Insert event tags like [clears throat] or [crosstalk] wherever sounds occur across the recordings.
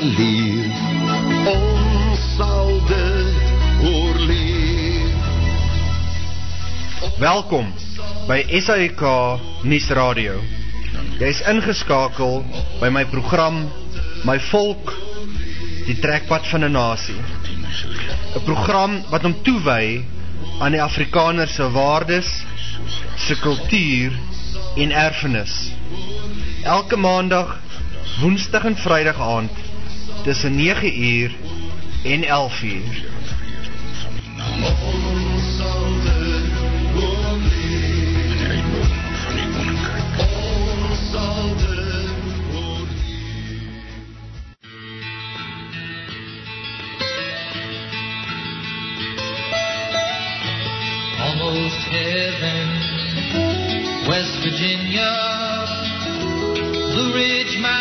leer ons sal dit oorleef Welkom by SAK Nuus Radio. Jy's ingeskakel by my program My Volk, die trekpad van 'n nasie. 'n Program wat hom toewy aan die Afrikaner se waardes, se kultuur en erfenis. Elke maandag, woensdag en vrydag aand tussen 9uur en 11uur. ons sal dit oorleef ons sal dit oorleef almost heaven, West Virginia, Blue Ridge Mountains,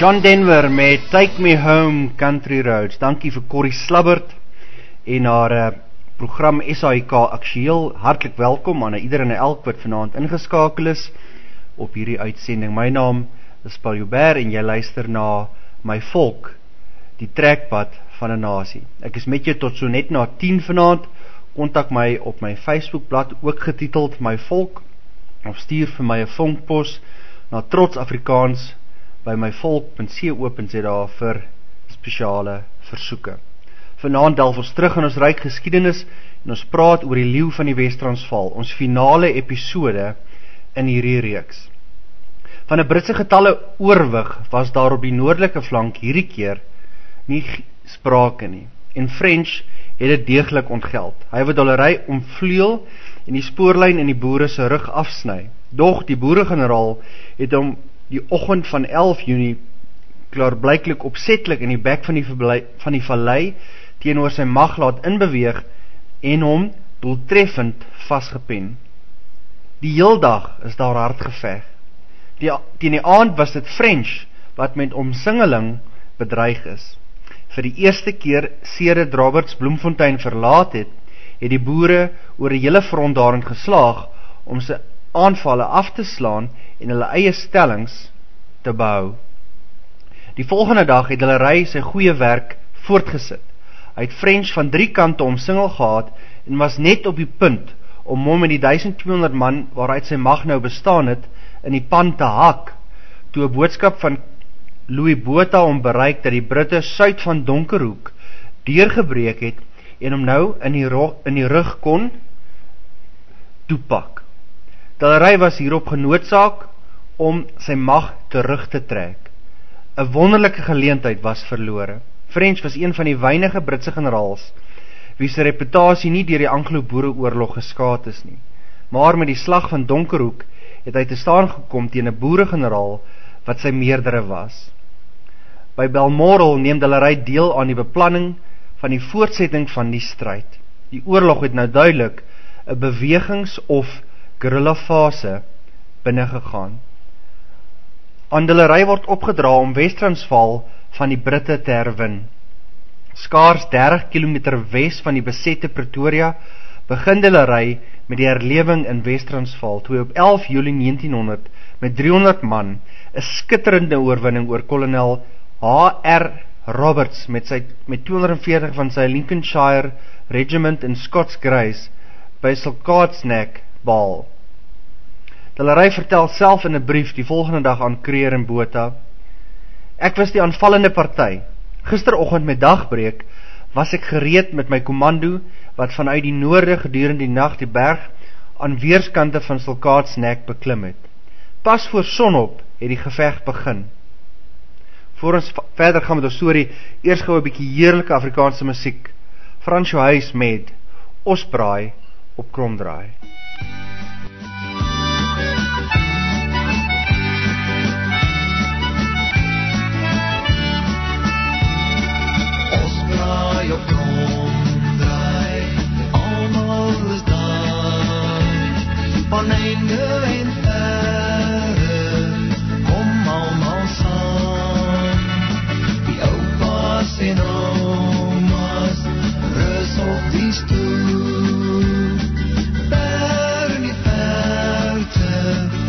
John Denver met Take Me Home Country Roads. Dankie vir Corrie Slabbert en haar uh, program SAIK aktueel. Hartlik welkom aan ieder en elk wat vanaand ingeskakel is op hierdie uitsending. My naam is Paul Joubert en jy luister na My Volk, die trekpad van 'n nasie. Ek is met jou tot so net na 10 vanaand. Kontak my op my Facebookblad ook getiteld My Volk of stuur vir my 'n vonkpos na Trots Afrikaans by myvolk.co.za vir spesiale versoeke. Vanaand delf ons terug in ons ryk geskiedenis en ons praat oor die leeu van die Wes-Transvaal, ons finale episode in hierdie reeks. Van 'n Britse getalle oorwig was daar op die noordelike flank hierdie keer nie sprake nie en French het dit deeglik ontgeld. Hy het dollery omvleuel en die spoorlyn in die boere se rug afsny. Doch die boeregeneraal het hom die oggend van 11 Junie klaarblyklik opsetlik in die bek van die van die vallei teenoor sy mag laat inbeweeg en hom doeltreffend vasgepen. Die heeldag is daar hard geveg. Die teen die aand was dit French wat met omsingeling bedreig is. Vir die eerste keer sedert Roberts Bloemfontein verlaat het, het die boere oor die hele front daarin geslaag om sy aanvalle af te slaan en hulle eie stellings te behou. Die volgende dag het hulle ry sy goeie werk voortgesit. Hy het French van drie kante omsingel gehad en was net op die punt om hom met die 1200 man waaruit sy mag nou bestaan het in die pan te hak toe 'n boodskap van Louis Botha hom bereik dat die Britte suid van Donkerhoek deurgebreek het en hom nou in die rug, in die rug kon toepak. Talery was hierop genoodsaak om sy mag terug te trek. 'n Wonderlike geleentheid was verlore. French was een van die weinige Britse generaals wie se reputasie nie deur die Anglo-Boereoorlog geskaad is nie. Maar met die slag van Donkerhoek het hy te staan gekom teen 'n boeregeneraal wat sy meerdere was. By Balmoral neem Delery deel aan die beplanning van die voortsetting van die stryd. Die oorlog het nou duidelik 'n bewegings of guerrilla fase binne gegaan. Andelery word opgedra om Wes-Transvaal van die Britte te herwin. Skaars 30 km wes van die besette Pretoria begin hulle ry met die herlewing in Wes-Transvaal toe op 11 Julie 1900 met 300 man 'n skitterende oorwinning oor kolonel H.R. Roberts met sy met 240 van sy Lincolnshire Regiment in Scots Greys by Silkaardsnek baal. Delery vertel self in 'n brief die volgende dag aan Creer en Botha: Ek was die aanvallende party. Gisteroggend met dagbreek was ek gereed met my komando wat vanuit die noorde gedurende die nag die berg aan weerskante van Silkaardsnek beklim het. Pas voor sonop het die geveg begin. Voor ons verder gaan met ons storie, eers gou 'n bietjie heerlike Afrikaanse musiek. Frans Johuis met Osbraai op Kromdraai. Van een Oneinde in erg, kom allemaal samen. Die opa's en oma's, rust op die stoel. Daar in die verte.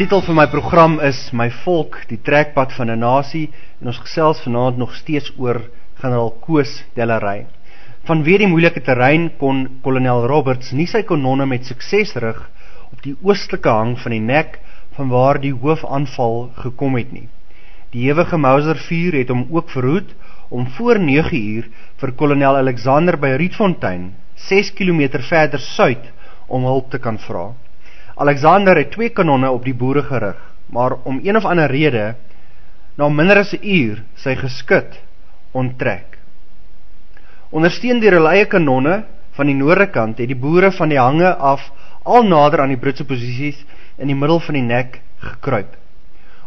Titel van my program is My volk, die trekpad van 'n nasie en ons gesels vanaand nog steeds oor generaal Koos Dellery. Vanweë die moeilike terrein kon kolonel Roberts nie sy kanonne met sukses rig op die oostelike hang van die nek vanwaar die hoofaanval gekom het nie. Die ewige Mauser vuur het hom ook verhoed om voor 9 uur vir kolonel Alexander by Rietfontein, 6 km verder suid, om hulp te kan vra. Alexander het twee kanonne op die boere gerig, maar om een of ander rede, na minder as 'n uur, sy geskut onttrek. Ondersteun deur hulle eie kanonne van die noorde kant het die boere van die hange af al nader aan die Britse posisies in die middel van die nek gekruip.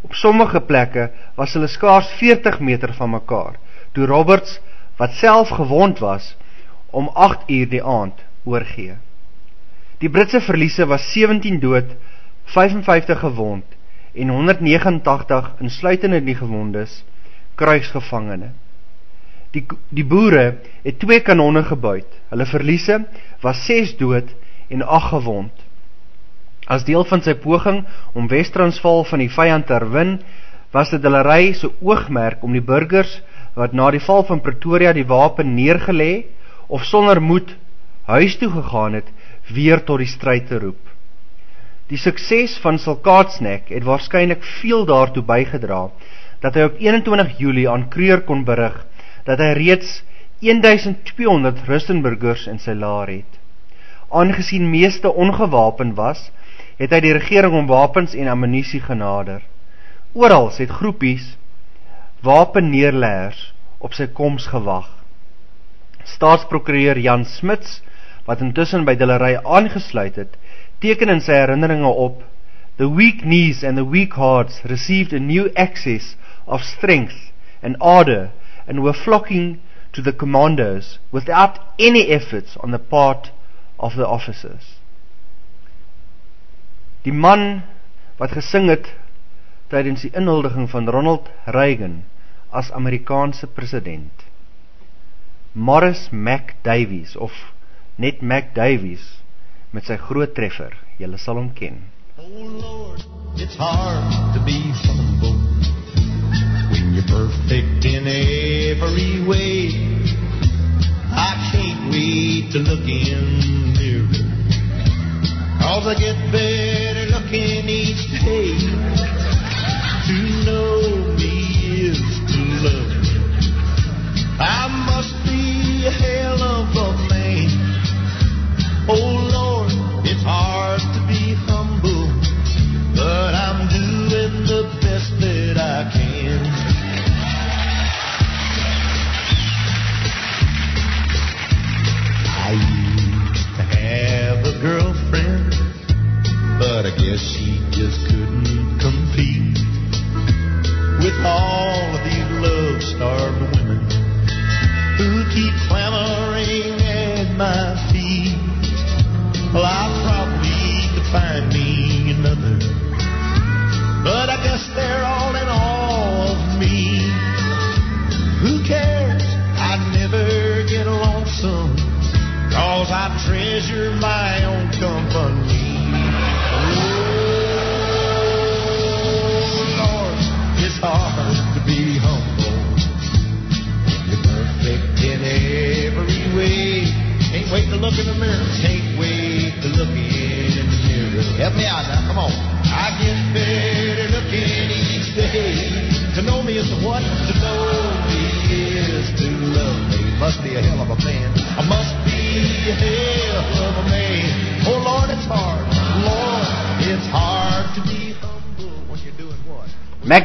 Op sommige plekke was hulle skaars 40 meter van mekaar, toe Roberts, wat self gewond was, om 8 uur die aand oorgee. Die Britse verliese was 17 dood, 55 gewond en 189 insluitende die gewondes kruisgevangene. Die die boere het twee kanonne gebuit. Hulle verliese was 6 dood en 8 gewond. As deel van sy poging om Wes-Transvaal van die vyand te herwin, was dit hulle ry se oogmerk om die burgers wat na die val van Pretoria die wapen neergelê of sonder moed huis toe gegaan het, weer tot die stryd te roep. Die sukses van Silkaatsnek het waarskynlik veel daartoe bygedra dat hy op 21 Julie aan Kreur kon berig dat hy reeds 1200 Rustenburgers in sy laar het. Aangesien meeste ongewapen was, het hy die regering om wapens en ammunisie genader. Oral het groepies wapenneerleggers op sy koms gewag. Staatsprokureur Jan Smits, wat intussen by Dillery aangesluit het, teken in sy herinneringe op: The weak knees and the weak hearts received a new access of strength and ardor and were flocking to the commandos without any efforts on the part of the officers. Die man wat gesing het tydens die inhuldiging van Ronald Reagan as Amerikaanse president. Morris Mac Davies of net Mac Davies met sy groot treffer. Julle sal hom ken. Oh Lord, it's hard to be humble when you're perfect in every way. I can't wait to look in the mirror. Cause I get better looking each day.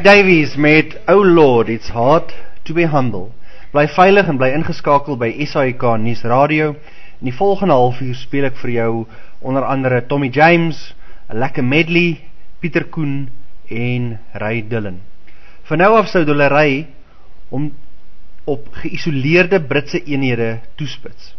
Davies met Oh Lord, it's hard to be humble. Bly veilig en bly ingeskakel by SAK nuus radio. In die volgende halfuur speel ek vir jou onder andere Tommy James, 'n lekker medley, Pieter Koen en Ray Dillon. Van nou af sou hulle ry om op geïsoleerde Britse eenhede toespits.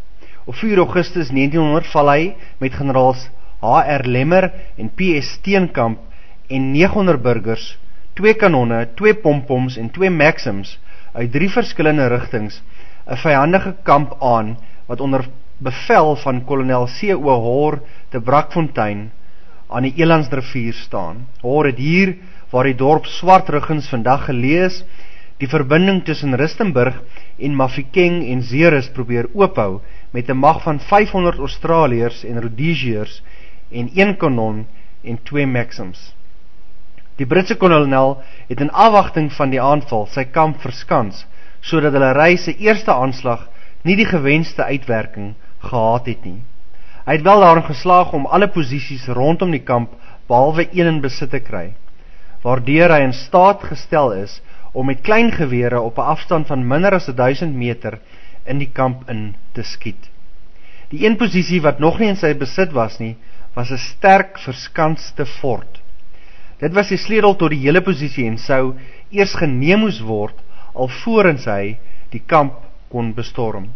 Op 4 Augustus 1900 val hy met generaals HR Lemmer en PS Steenkamp en 900 burgers, twee kanonne, twee pompoms en twee Maxims uit drie verskillende rigtings 'n vyandige kamp aan wat onder bevel van kolonel C.O. Hoor te Brakfontein aan die Elandsrivier staan. Hoor dit hier waar die dorp Swartruggens vandag gelees, die verbinding tussen Rustenburg en Mafikeng en Zeerust probeer oophou met 'n mag van 500 Australiërs en Rhodesiërs en een kanon en twee Maxims. Die Britse kolonel het in afwagting van die aanval sy kamp verskans sodat hulle reis se eerste aanslag nie die gewenste uitwerking gehad het nie. Hy het wel daarin geslaag om alle posisies rondom die kamp behalwe een in besit te kry, waardeur hy in staat gestel is om met klein gewere op 'n afstand van minder as 1000 meter in die kamp in te skiet. Die een posisie wat nog nie in sy besit was nie, was 'n sterk verskanste fort. Dit was die sleutel tot die hele posisie en sou eers geneem moes word alvorens hy die kamp kon bestorm.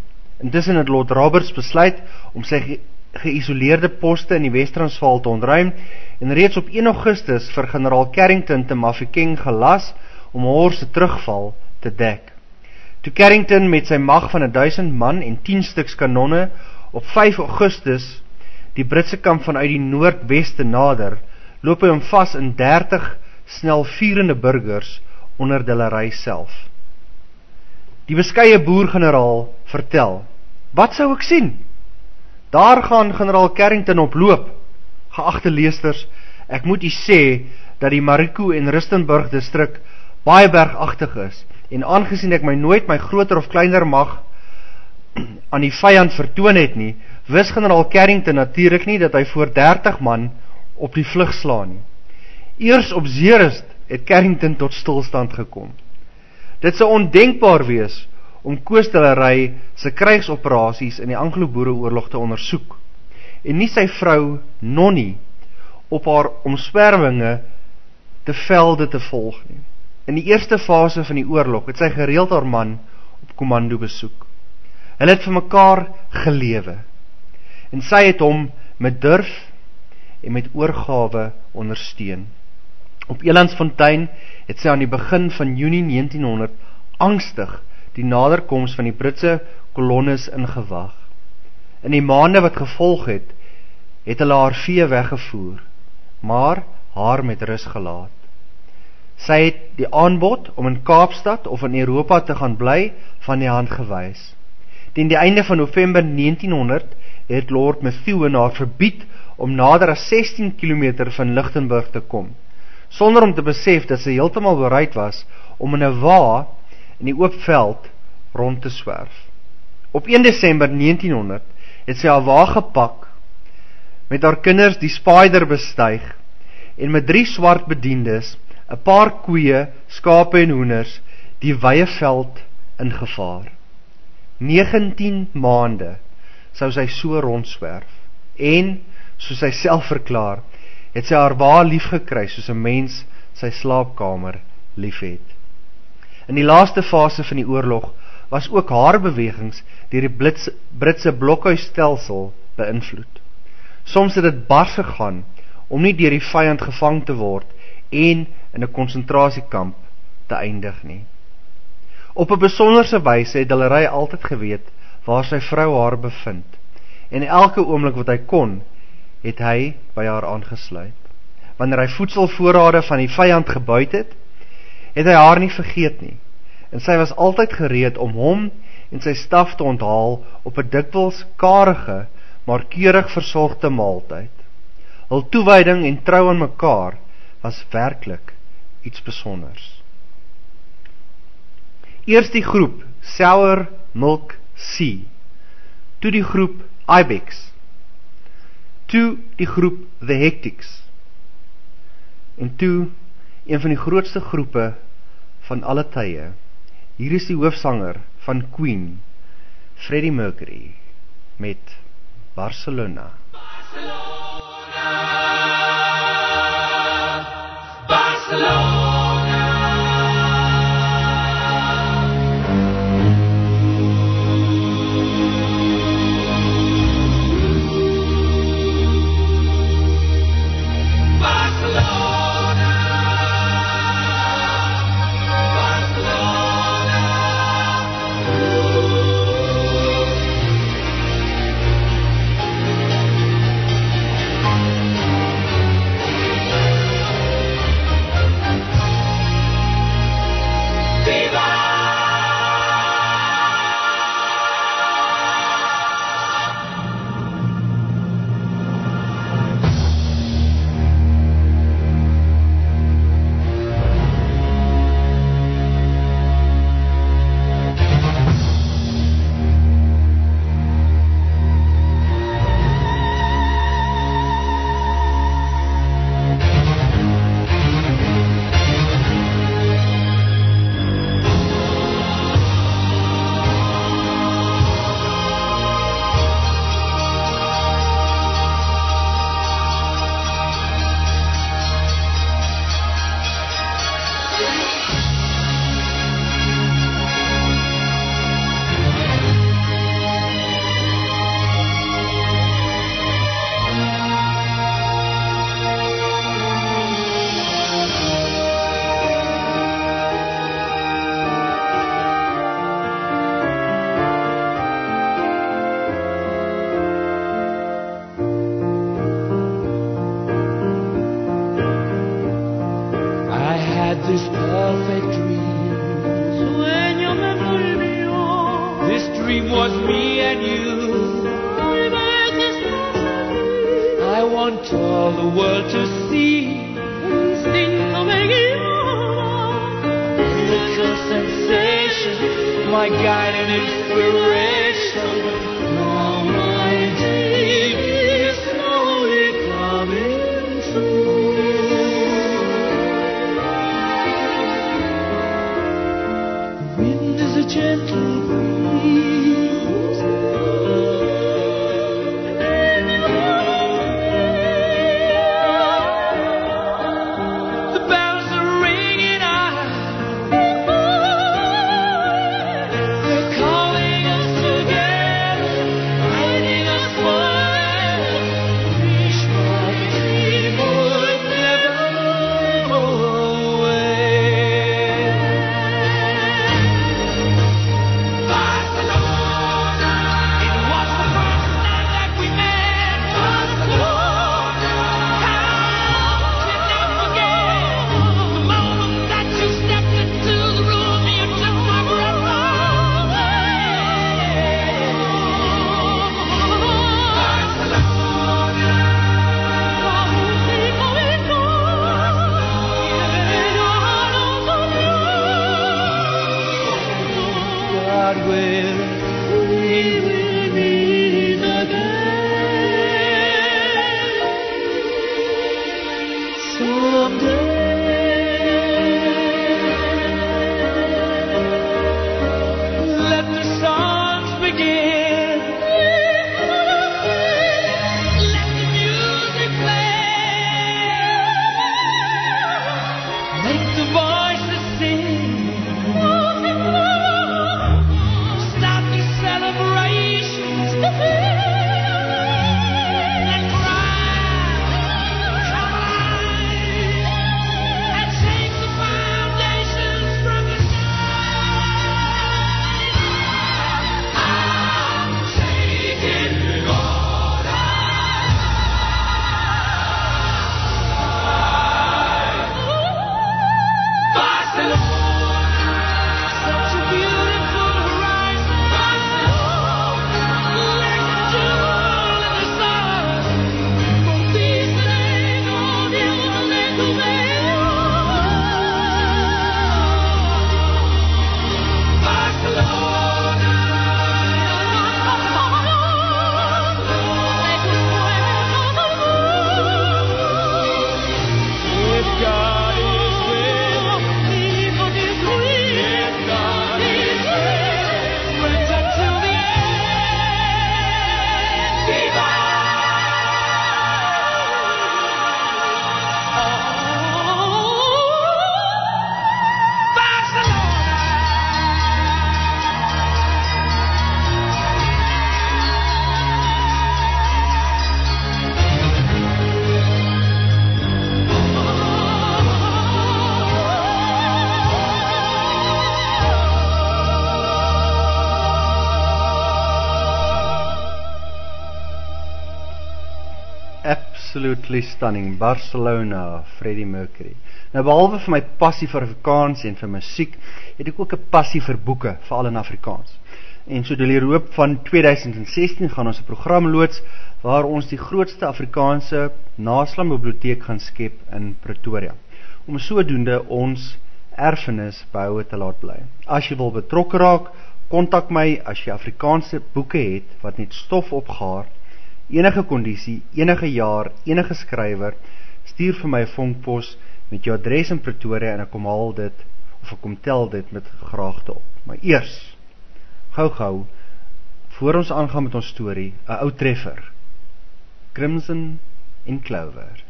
Intussen het Lord Roberts besluit om sy geïsoleerde poste in die Wes-Transvaal te ontruim en reeds op 1 Augustus vir generaal Carrington te Mafeking gelas om Hoor se terugval te dek. Toe Carrington met sy mag van 1000 man en 10 stuks kanonne op 5 Augustus die Britse kamp vanuit die noordweste nader, loop hy hom vas in 30 snel vierende burgers onder Dillery self. Die beskeie boer-generaal vertel: "Wat sou ek sien?" Daar gaan generaal Carrington oploop. Geagte leesters, ek moet u sê dat die Mariko en Rustenburg distrik baie bergagtig is en aangesien ek my nooit my groter of kleiner mag aan die vyand vertoon het nie, wis generaal Carrington natuurlik nie dat hy voor 30 man op die vlug slaan nie. Eers op Zeerust het Carrington tot stilstand gekom. Dit sou ondenkbaar wees om Koostelery se krygsoperasies in die Anglo-Boereoorlog te ondersoek en nie sy vrou Nonnie op haar omswerwinge te velde te volg nie. In die eerste fase van die oorlog het sy gereeld haar man op komando besoek. Hulle het vir mekaar gelewe en sy het hom met durf en met oorgawe ondersteun. Op Elandsfontein het sy aan die begin van Junie 1900 angstig die naderkoms van die Britse kolonnes ingewag. In die maande wat gevolg het, het hulle haar vee weggevoer, maar haar met rus gelaat. Sy het die aanbod om in Kaapstad of in Europa te gaan bly van die hand gewys. Teen die einde van November 1900 het Lord Methuen haar verbied om nader as 16 km van Lichtenburg te kom, sonder om te besef dat sy heeltemal bereid was om in 'n wa in die oop veld rond te swerf. Op 1 Desember 1900 het sy haar wa gepak met haar kinders die Spider bestyg en met drie swart bediendes, 'n paar koeie, skape en hoenders die wye veld ingevaar. 19 maande sou sy so rondswerf en soos sy self verklaar, het sy haar wa lief gekry soos 'n mens sy slaapkamer liefhet. In die laaste fase van die oorlog was ook haar bewegings deur die Britse, Britse blokhuisstelsel beïnvloed. Soms het dit bars gegaan om nie deur die vyand gevang te word en in 'n konsentrasiekamp te eindig nie. Op 'n besonderse wyse het Dillery altyd geweet waar sy vrou haar bevind en elke oomblik wat hy kon, het hy by haar aangesluit. Wanneer hy voedselvoorrade van die vyand gebuit het, het hy haar nie vergeet nie. En sy was altyd gereed om hom en sy staf te onthaal op 'n dikwels karige, maar keurig versorgde maaltyd. Hul toewyding en trou aan mekaar was werklik iets spesiaals. Eers die groep Sour Milk Sea. Toe die groep Ibex. Toe die groep The Hectics. En toe een van die grootste groepe van alle tye. Hier is die hoofsanger van Queen, Freddie Mercury met Barcelona. Barcelona. Barcelona. Absolutely stunning. Barcelona, Freddie Mercury. Nou behalwe vir my passie vir Afrikaans en vir musiek, het ek ook 'n passie vir boeke, veral in Afrikaans. En so die loop van 2016 gaan ons 'n program loods waar ons die grootste Afrikaanse naslaanbiblioteek gaan skep in Pretoria. Om sodoende ons erfenis behoue te laat bly. As jy wil betrokke raak, kontak my as jy Afrikaanse boeke het wat net stof opgaar enige kondisie, enige jaar, enige skrywer, stuur vir my 'n vonkpos met jou adres in Pretoria en ek kom haal dit of ek kom tel dit met graagte op. Maar eers, gou-gou, voor ons aangaan met ons storie, 'n ou treffer. Crimson en Clover.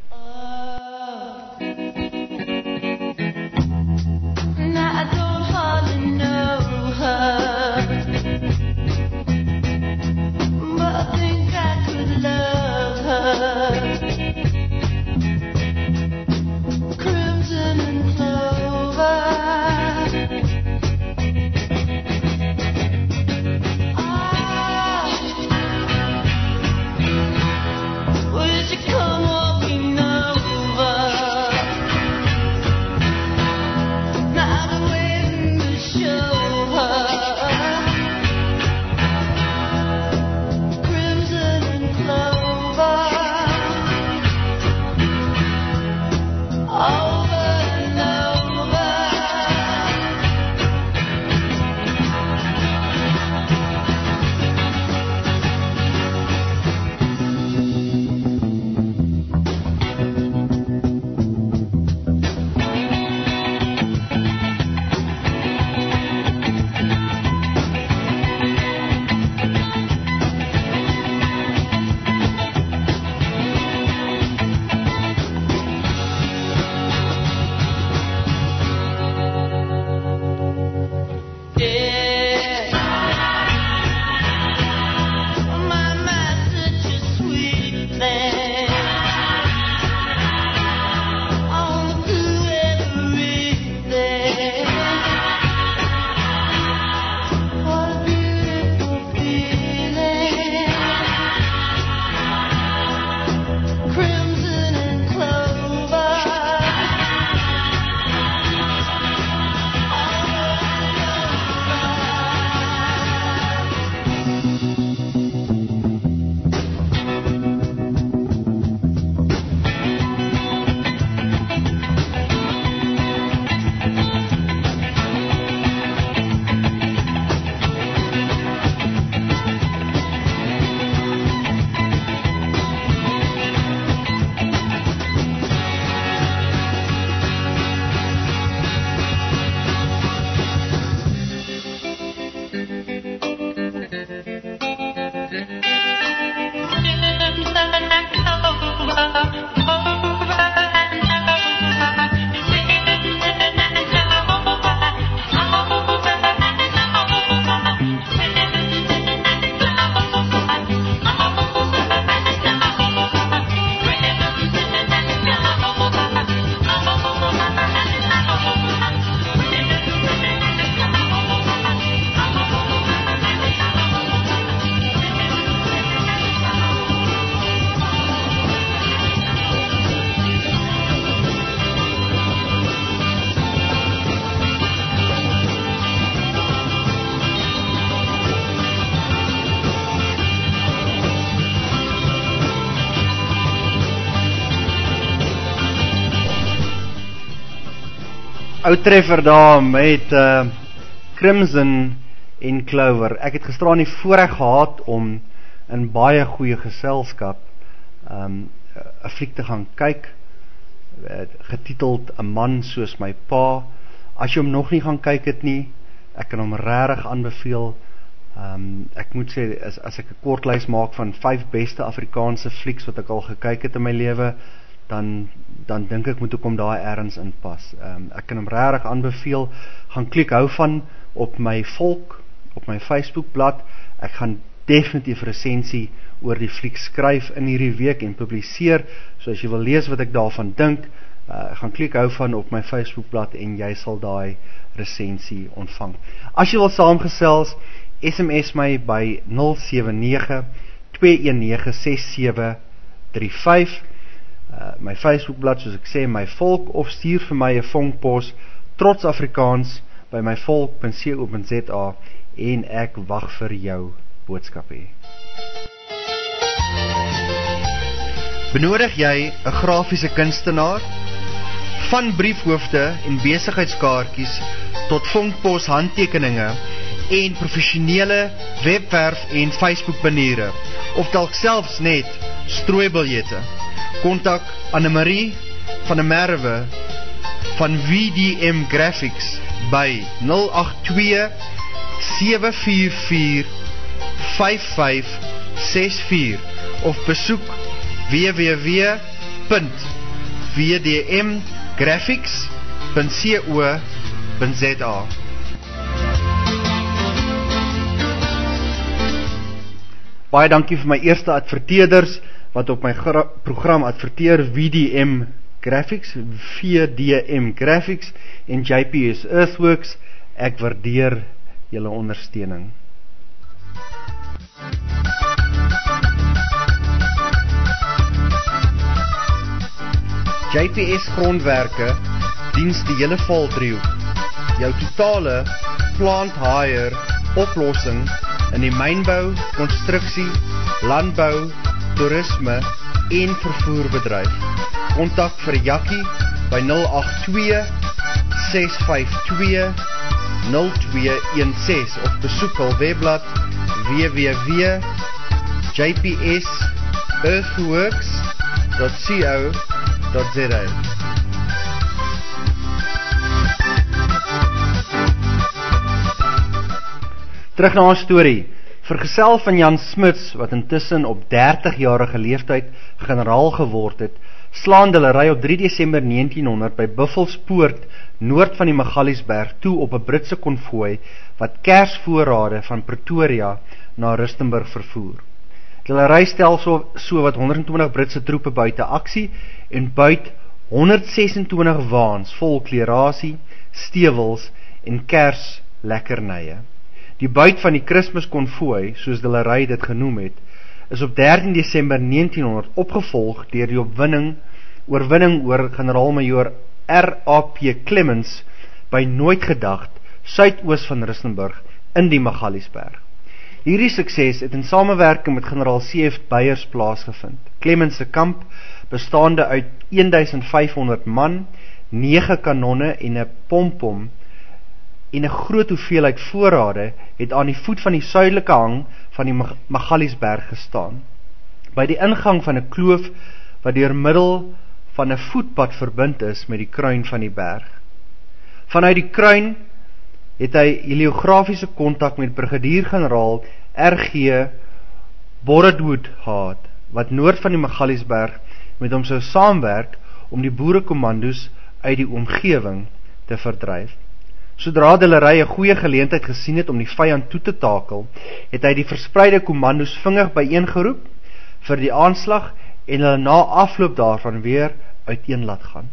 Ou treffer daar met uh Crimson en Clover. Ek het gisteraan die voorreg gehad om in baie goeie geselskap um 'n fliek te gaan kyk uh, getiteld 'n man soos my pa. As jy hom nog nie gaan kyk het nie, ek kan hom regtig aanbeveel. Um ek moet sê as as ek 'n kort lys maak van 5 beste Afrikaanse flieks wat ek al gekyk het in my lewe, dan dan dink ek moet ek hom daai ergens inpas. Ehm um, ek kan hom regtig aanbeveel. Gaan klik hou van op my volk op my Facebook bladsy. Ek gaan definitief resensie oor die fliek skryf in hierdie week en publiseer. So as jy wil lees wat ek daarvan dink, uh, gaan klik hou van op my Facebook bladsy en jy sal daai resensie ontvang. As jy wil saamgesels, SMS my by 079 219 6735 uh, my Facebookblad soos ek sê my volk of stuur vir my 'n vonkpos trots Afrikaans by my volk.co.za en ek wag vir jou boodskappe. Benodig jy 'n grafiese kunstenaar? Van briefhoofde en besigheidskaartjies tot vonkpos handtekeninge en professionele webwerf en Facebook baniere of dalk selfs net strooibiljette. Kontak Anne-Marie van der Merwe van VDM Graphics by 082 744 5564 of besoek www.vdmgraphics.co.za Baie dankie vir my eerste adverteerders wat op my gra- program adverteer VDM Graphics, VDM Graphics en JPS Earthworks. Ek waardeer julle ondersteuning. JPS Grondwerke diens die hele Valdriehoek. Jou totale plant hire oplossing in die mynbou, konstruksie, landbou, toerisme en vervoerbedryf. Kontak vir Jakkie by 082 652 0216 of besoek hul webblad www.jpsearthworks.co.za Terug na ons storie. Vergesel van Jan Smuts wat intussen op 30-jarige leeftyd generaal geword het, slaan hulle ry op 3 Desember 1900 by Buffelspoort noord van die Magaliesberg toe op 'n Britse konvooi wat kersvoorrade van Pretoria na Rustenburg vervoer. Hulle ry stel so so wat 120 Britse troepe buite aksie en buit 126 waans vol klerasie, stewels en kers lekkernye. Die buit van die Kersmiskonvooi, soos hulle ry dit genoem het, is op 13 Desember 1900 opgevolg deur die opwinning oorwinning oor generaal-majoor R.A.P. Clemens by Nooit Gedacht, suidoos van Rustenburg in die Magaliesberg. Hierdie sukses het in samewerking met generaal C.F. Beyers plaasgevind. Clemens kamp, bestaande uit 1500 man, 9 kanonne en 'n pompom en 'n groot hoeveelheid voorrade het aan die voet van die suidelike hang van die Mag Magaliesberg gestaan. By die ingang van 'n kloof wat deur middel van 'n voetpad verbind is met die kruin van die berg. Vanuit die kruin het hy heliografiese kontak met brigadier-generaal RG Borredwood gehad wat noord van die Magaliesberg met hom sou saamwerk om die boerekommandos uit die omgewing te verdryf. Sodra hulle ry 'n goeie geleentheid gesien het om die vyand toe te takel, het hy die verspreide kommandos vinnig byeengeroep vir die aanslag en hulle na afloop daarvan weer uiteen laat gaan.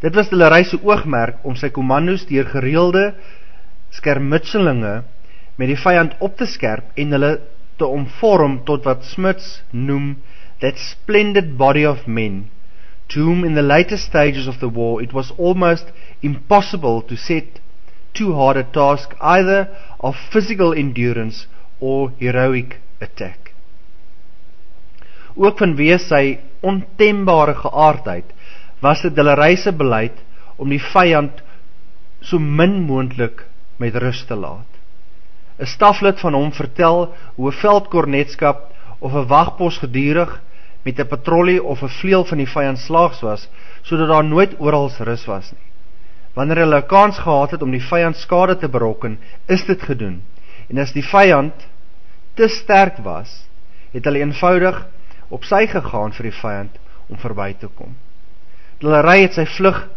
Dit was reis se oogmerk om sy kommandos deur gereelde skermutselinge met die vyand op te skerp en hulle te omvorm tot wat Smits noem that splendid body of men to whom in the later stages of the war it was almost impossible to set too hard a task either of physical endurance or heroic attack. Ook vanweë sy ontembare geaardheid was dit hulle reise beleid om die vyand so min moontlik met rus te laat. 'n Staflid van hom vertel hoe 'n veldkornetskap of 'n wagpos gedurig met 'n patrollie of 'n vleuel van die vyand slaags was sodat daar nooit oral rus was nie. Wanneer hulle 'n kans gehad het om die vyand skade te berokken, is dit gedoen. En as die vyand te sterk was, het hulle eenvoudig op sy gegaan vir die vyand om verby te kom. Hulle ry het sy vlug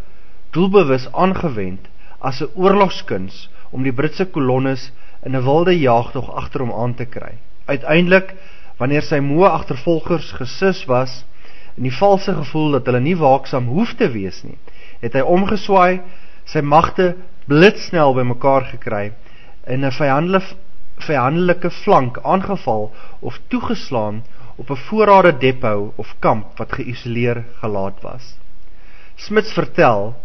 doelbewus aangewend as 'n oorlogskuns om die Britse kolonnes in 'n wilde jaagtog agter hom aan te kry. Uiteindelik, wanneer sy moe agtervolgers gesus was in die valse gevoel dat hulle nie waaksaam hoef te wees nie, het hy omgeswaai, sy magte blitsnel bymekaar gekry in 'n vyandelike vyandelike flank aangeval of toegeslaan op 'n voorrade depot of kamp wat geïsoleer gelaat was. Smits vertel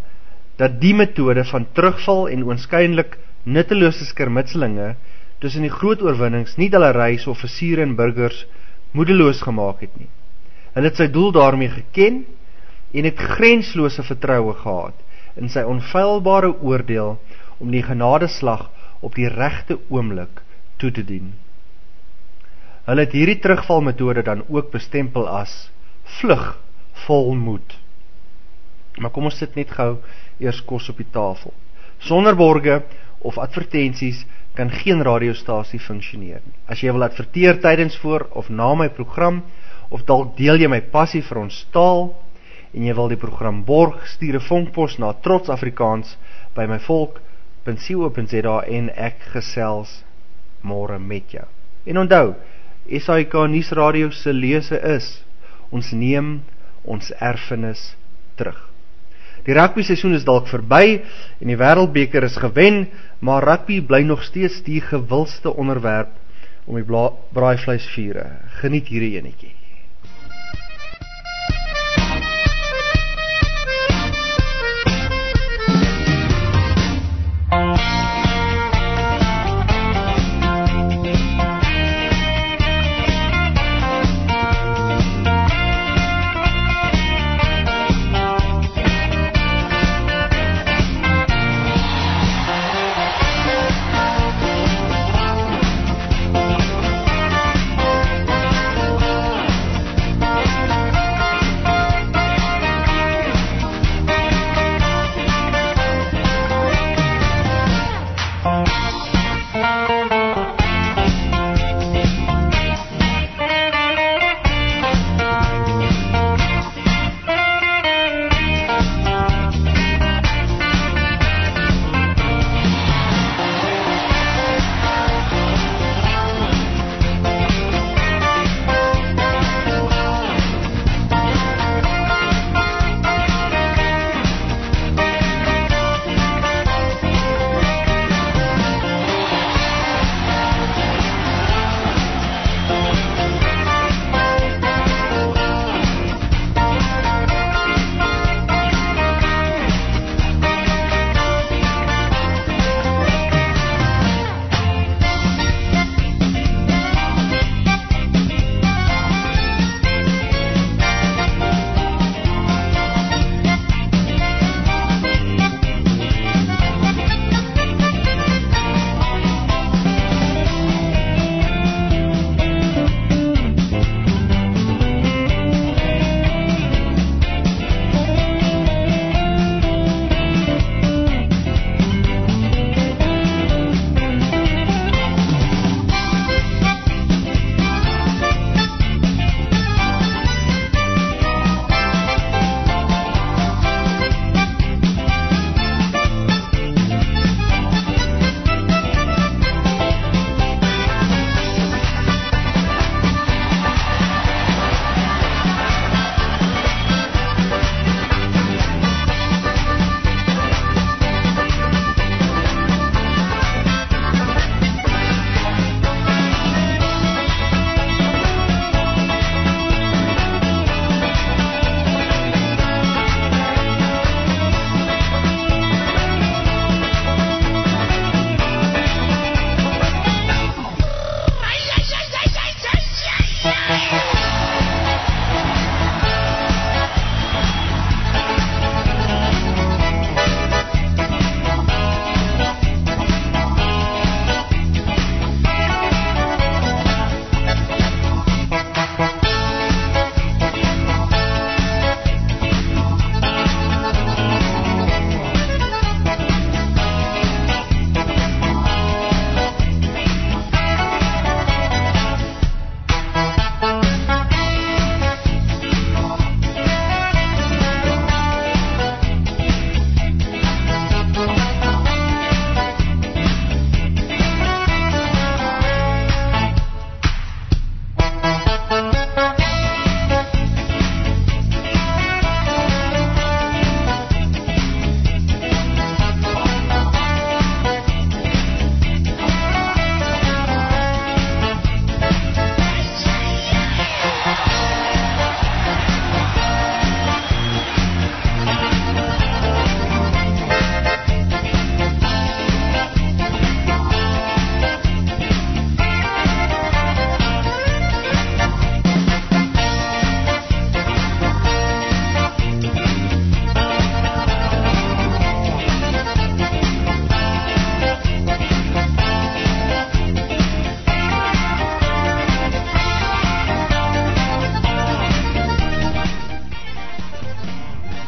dat die metode van terugval en oënskynlik nuttelose skermutselinge tussen die groot oorwinnings nie hulle reis offisiere en burgers moedeloos gemaak het nie. Hulle het sy doel daarmee geken en het grenslose vertroue gehad in sy onfeilbare oordeel om die genadeslag op die regte oomblik toe te dien. Hulle het hierdie terugvalmetode dan ook bestempel as vlug vol moed. Maar kom ons sit net gou eers kos op die tafel. Sonder borge of advertensies kan geen radiostasie funksioneer nie. As jy wil adverteer tydens voor of na my program of dalk deel jy my passie vir ons taal en jy wil die program borg, stuur 'n vonkpos na Trots Afrikaans by my volk.co.za en ek gesels môre met jou. En onthou, SAK nuusradio se lese is ons neem ons erfenis terug. Die rugby seisoen is dalk verby en die wêreldbeker is gewen, maar rugby bly nog steeds die gewildste onderwerp om die braaivleisvure. Geniet hierdie enetjie.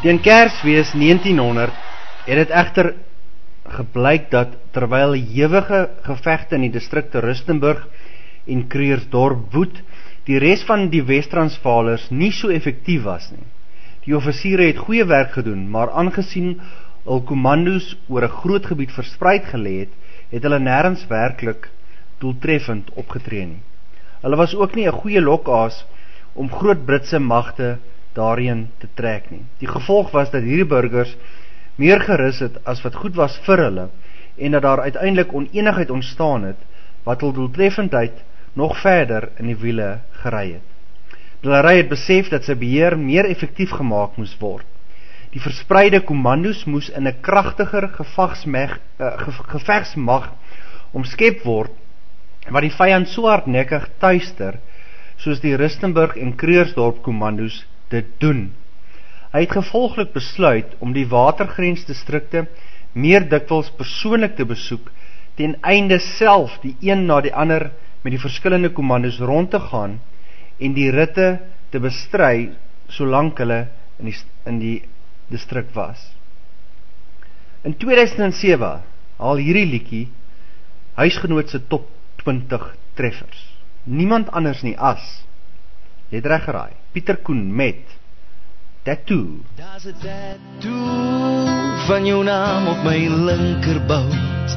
Teen Kersfees 1900 het dit egter gebleik dat terwyl ewige gevegte in die distrikte Rustenburg en Kreersdorp woed, die res van die Wes-Transvaalers nie so effektief was nie. Die offisiere het goeie werk gedoen, maar aangesien hul kommandos oor 'n groot gebied verspreid gelê het, het hulle nêrens werklik doeltreffend opgetree nie. Hulle was ook nie 'n goeie lokaas om groot Britse magte daarheen te trek nie. Die gevolg was dat hierdie burgers meer gerus het as wat goed was vir hulle en dat daar uiteindelik oneenigheid ontstaan het wat hul doeltreffendheid nog verder in die wiele gery het. Blary het besef dat sy beheer meer effektief gemaak moes word. Die verspreide kommandos moes in 'n kragtiger gevagsmag uh, gevegsmag omskep word wat die vyand so hardnekkig tuister soos die Rustenburg en Kreursdorp kommandos dit doen. Hy het gevolglik besluit om die watergrensdistrikte meer dikwels persoonlik te besoek ten einde self die een na die ander met die verskillende kommandos rond te gaan en die ritte te bestry solank hulle in die in die distrik was. In 2007 haal hierdie liedjie huisgenoot se top 20 treffers. Niemand anders nie as Jy het reg geraai. Pieter Koen met Tattoo. Daar's 'n tattoo van jou naam op my linkerbout.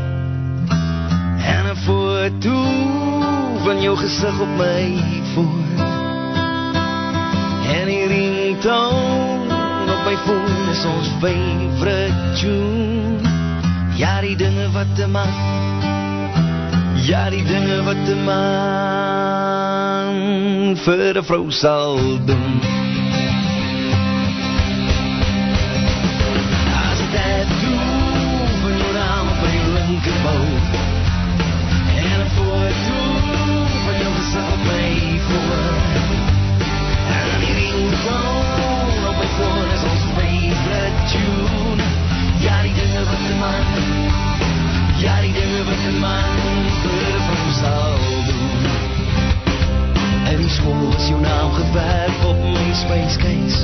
En 'n foto van jou gesig op my voor. En die ringtone op my foon is ons favorite tune. Ja, die dinge wat 'n man Ja, die dinge wat 'n man vir 'n vrou sal doen. As a tattoo van jou naam op my linkerboot. En 'n foto van jou gesig op my voor. En die ringtone op my foon is ons favorite tune. Ja, die dinge wat 'n man Ja, die dinge wat 'n man vir 'n vrou sal doen. En die skool is jou naam geverf op my spyskeis.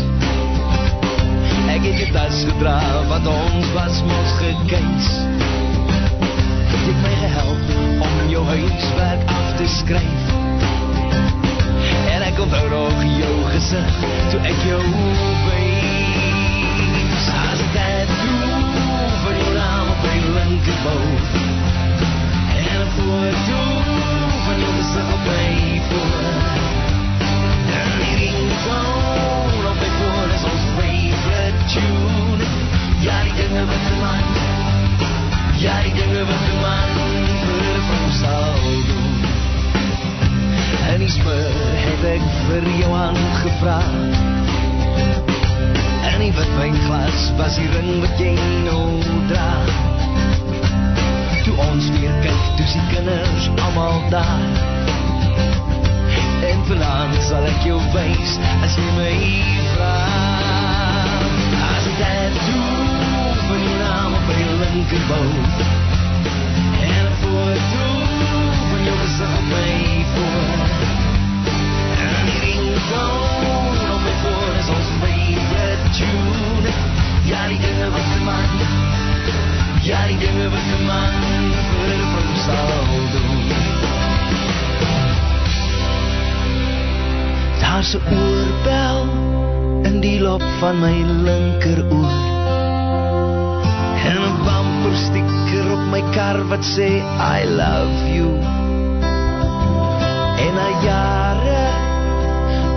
Ek het jou tas gedra wat ons was mos gekies. Jy het my gehelp om jou huiswerk af te skryf. En ek onthou nog jou gesig toe ek jou wys. As 'n tattoo van jou naam op my linkerboot. Was die ring wat jy nou dra. Toe ons weer kyk, toe sien kinders almal daar. En vanaand sal ek jou wys as jy my vra. As 'n tattoo van jou naam op my linkerboot. En 'n foto van jou gesig op my voor. En die ringtone op my voor is ons favorite tune. Ja, die dinge wat 'n man Die dinge wat 'n man vir vrou sal doen. Daar's 'n oorbel in die lop van my linkeroor. En 'n bumper sticker op my kar wat sê I love you. En na jare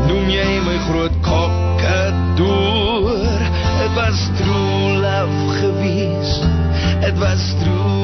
noem jy my groot kokkedoor. Dit was true. Dit was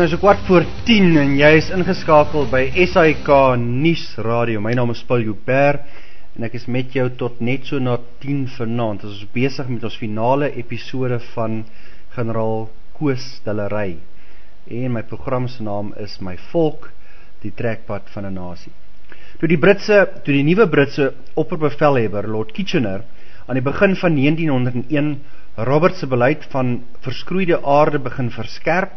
nou so kwart voor 10 en jy is ingeskakel by SAK nuus radio. My naam is Paul Joubert en ek is met jou tot net so na 10 vanaand. Ons is besig met ons finale episode van generaal Koos Dillery. En my program se naam is My Volk, die trekpad van 'n nasie. Toe die Britse, toe die nuwe Britse opperbevelhebber Lord Kitchener aan die begin van 1901 Robert se beleid van verskroeide aarde begin verskerp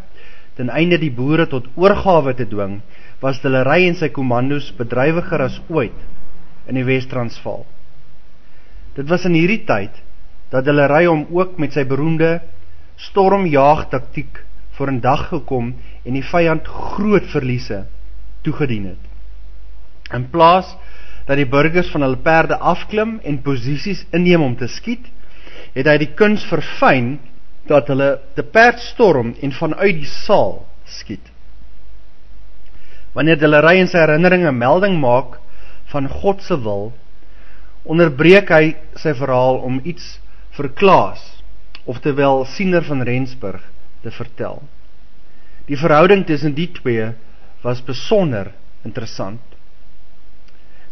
ten einde die boere tot oorgawe te dwing, was Dillery en sy kommandos bedrywiger as ooit in die Wes-Transvaal. Dit was in hierdie tyd dat Dillery hom ook met sy beroemde stormjaagtaktiek voor 'n dag gekom en die vyand groot verliese toegedien het. In plaas dat die burgers van hulle perde afklim en posisies inneem om te skiet, het hy die kuns verfyn dat hulle te perd storm en vanuit die saal skiet. Wanneer hulle ry in sy herinneringe melding maak van God se wil, onderbreek hy sy verhaal om iets vir Klaas, oftewel Siener van Rensburg, te vertel. Die verhouding tussen die twee was besonder interessant.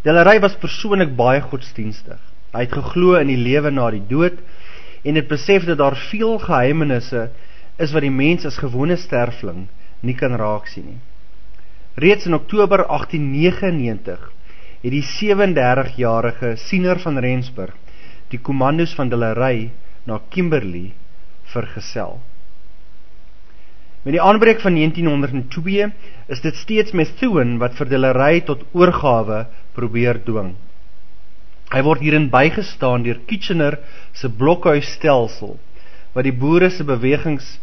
Delery was persoonlik baie godsdienstig. Hy het geglo in die lewe na die dood en het besef dat daar veel geheimenisse is wat die mens as gewone sterfling nie kan raak sien nie. Reeds in Oktober 1899 het die 37-jarige Siener van Rensburg die kommandos van Dillery na Kimberley vergesel. Met die aanbreek van 1902 is dit steeds Methuen wat vir Dillery tot oorgawe probeer dwing. Hy word hierin bygestaan deur Kitchener se blokhuisstelsel wat die boere se bewegings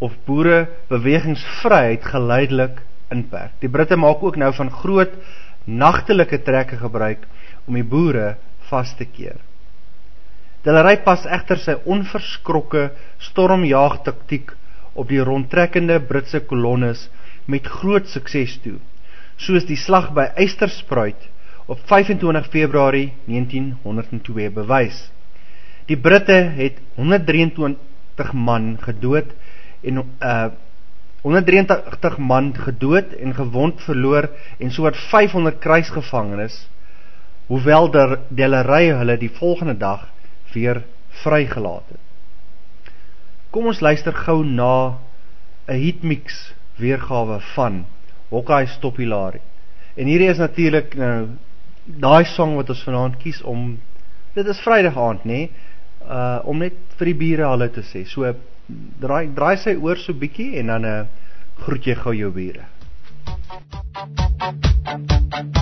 of boere bewegingsvryheid geleidelik inperk. Die Britte maak ook nou van groot nagtelike trekke gebruik om die boere vas te keer. Dillery pas egter sy onverskrokke stormjaag taktiek op die rondtrekkende Britse kolonnes met groot sukses toe, soos die slag by Eysterspruit op 25 Februarie 1902 bewys. Die Britte het 123 man gedood en uh 183 man gedood en gewond verloor en soort 500 kruisgevangenes hoewel der Delery hulle die volgende dag weer vrygelaat het. Kom ons luister gou na 'n hitmix weergawe van Hawkeye Stop Hilari. En hierdie is natuurlik nou daai song wat ons vanaand kies om dit is Vrydag aand nê uh om net vir die bure hallo te sê. So draai draai sy oor so bietjie en dan uh groet jy gou jou bure. Boca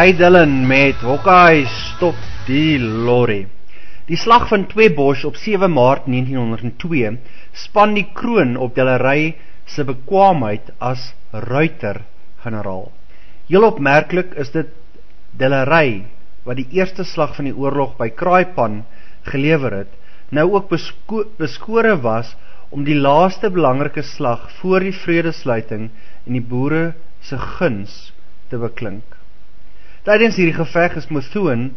Ry Dillon met Hawkeye stop die lorry. Die slag van Tweebosch op 7 Maart 1902 span die kroon op Dillery se bekwaamheid as ruiter-generaal. Heel opmerklik is dit Dillery wat die eerste slag van die oorlog by Kraaipan gelewer het, nou ook besko beskore was om die laaste belangrike slag voor die vredesluiting in die boere se guns te beklink. Tydens hierdie geveg is Methuen,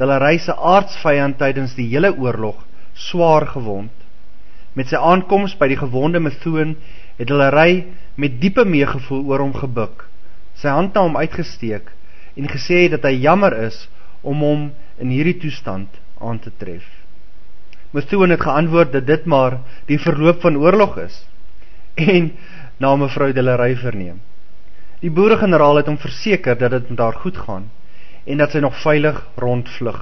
Delaray se aardsvyand tydens die hele oorlog, swaar gewond. Met sy aankoms by die gewonde Methuen het Delaray met diepe meegevoel oor hom gebuk, sy hand na hom uitgesteek en gesê dat hy jammer is om hom in hierdie toestand aan te tref. Methuen het geantwoord dat dit maar die verloop van oorlog is en na mevrou Delaray verneem. Die boeregeneraal het hom verseker dat dit met haar goed gaan en dat sy nog veilig rondvlug.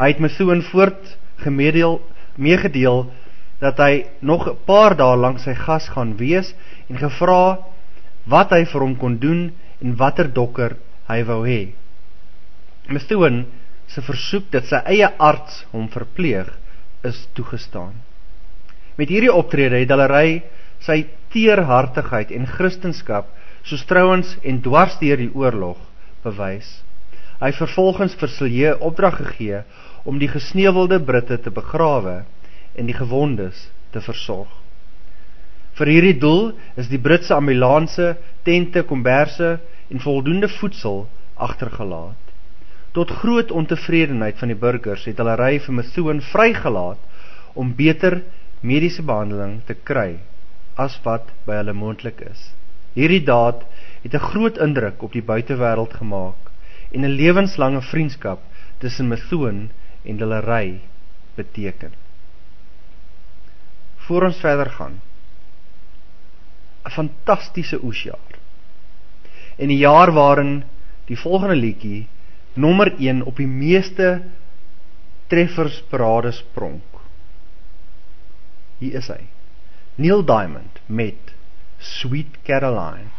Hy het Methuen voort gemedeel meegedeel dat hy nog 'n paar dae lank sy gas gaan wees en gevra wat hy vir hom kon doen en watter dokker hy wou hê. Methuen se versoek dat sy eie arts hom verpleeg is toegestaan. Met hierdie optrede het Dalery sy teerhartigheid en Christendom soos trouens en dwars deur die oorlog bewys. Hy vervolgens vir Silje opdrag gegee om die gesneuwelde Britte te begrawe en die gewondes te versorg. Vir hierdie doel is die Britse ambulance, tente, komberse en voldoende voedsel agtergelaat. Tot groot ontevredenheid van die burgers het hulle ry vir Methuen vrygelaat om beter mediese behandeling te kry as wat by hulle moontlik is. Hierdie daad het 'n groot indruk op die buitewêreld gemaak en 'n lewenslange vriendskap tussen Methuen en hulle ry beteken. Voor ons verder gaan, 'n fantastiese oesjaar. En die jaar waarin die volgende liedjie nommer 1 op die meeste treffers parades pronk. Hier is hy. Neil Diamond met Sweet Caroline.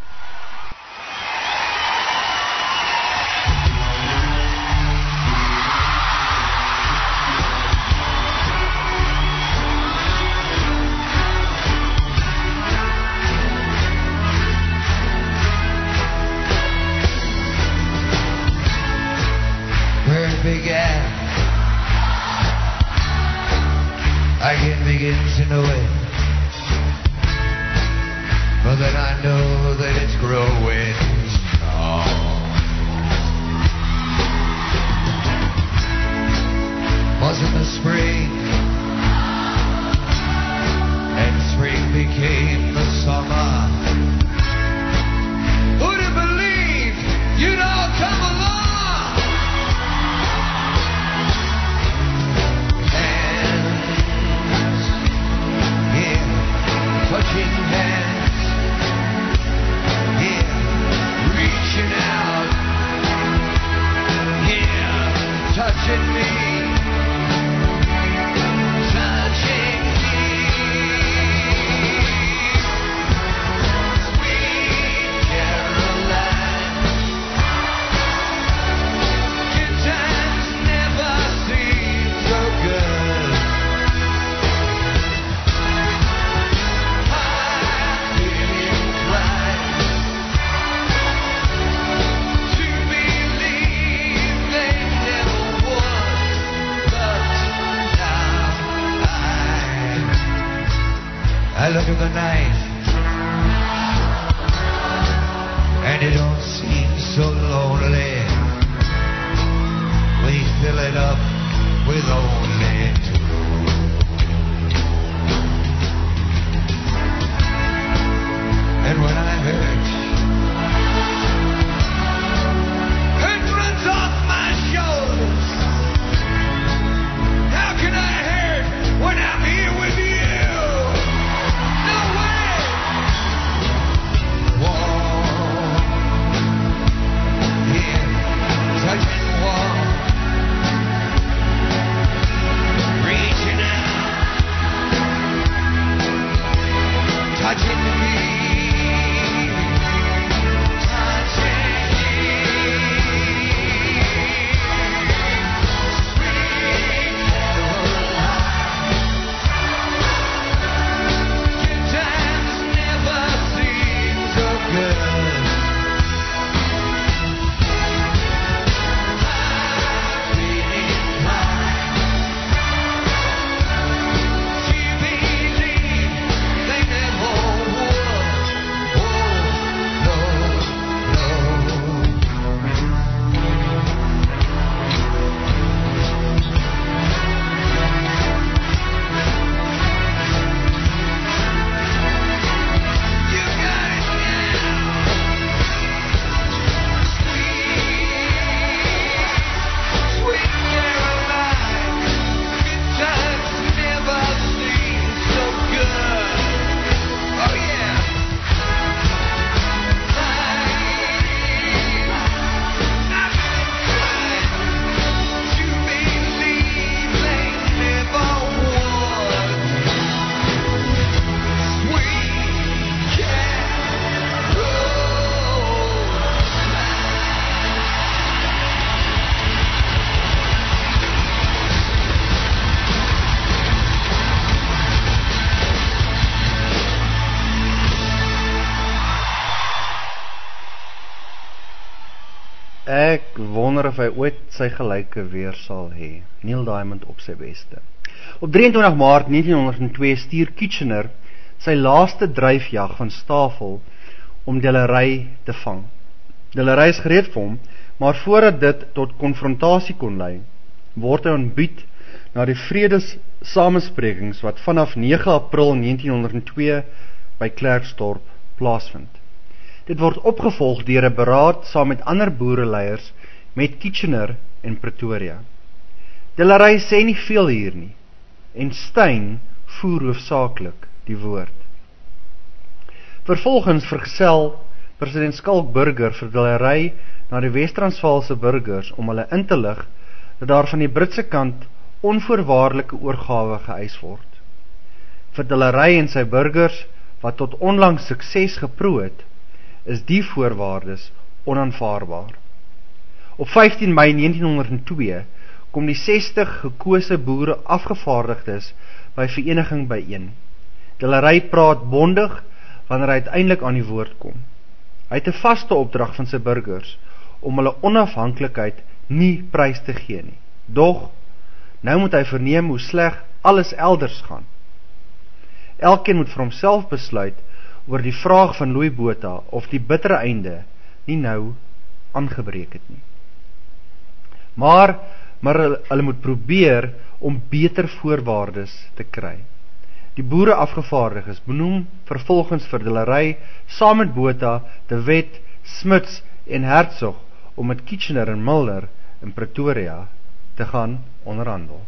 Wonder of hy ooit sy gelyke weer sal hê. Neil Diamond op sy beste. Op 23 Maart 1902 stuur Kitchener sy laaste dryfjag van Stavel om Delery te vang. Delery is gereed vir hom, maar voordat dit tot konfrontasie kon lei, word hy ontbied na die vredes samesprekings wat vanaf 9 April 1902 by Klerksdorp plaasvind. Dit word opgevolg deur 'n beraad saam met ander boereleiers met Kitchener en Pretoria. Delery sê nie veel hier nie en Steyn voer hoofsaaklik die woord. Vervolgens vergesel president Skalk Burger vir Delery na die Wes-Transvaalse burgers om hulle in te lig dat daar van die Britse kant onvoorwaardelike oorgawe geëis word. Vir Delery en sy burgers wat tot onlangs sukses geproe het, is die voorwaardes onaanvaarbaar. Op 15 Mei 1902 kom die 60 gekose boere afgevaardigdes by vereniging byeen. Delery praat bondig wanneer hy uiteindelik aan die woord kom. Hy het 'n vaste opdrag van sy burgers om hulle onafhanklikheid nie prys te gee nie. Dog nou moet hy verneem hoe sleg alles elders gaan. Elkeen moet vir homself besluit oor die vraag van Louis Botha of die bittere einde nie nou aangebreek het nie. Maar maar hulle, hulle moet probeer om beter voorwaardes te kry. Die boere afgevaardiges benoem vervolgens vir Delery saam met Botha, De Wet, Smits en Hertzog om met Kitchener en Mulder in Pretoria te gaan onderhandel.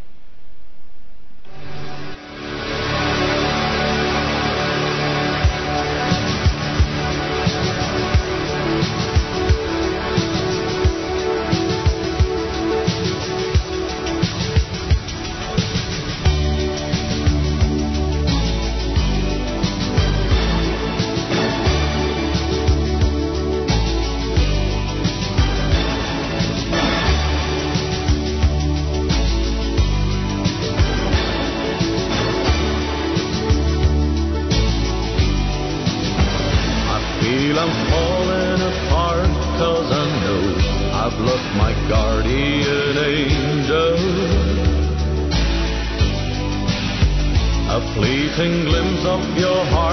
Your heart,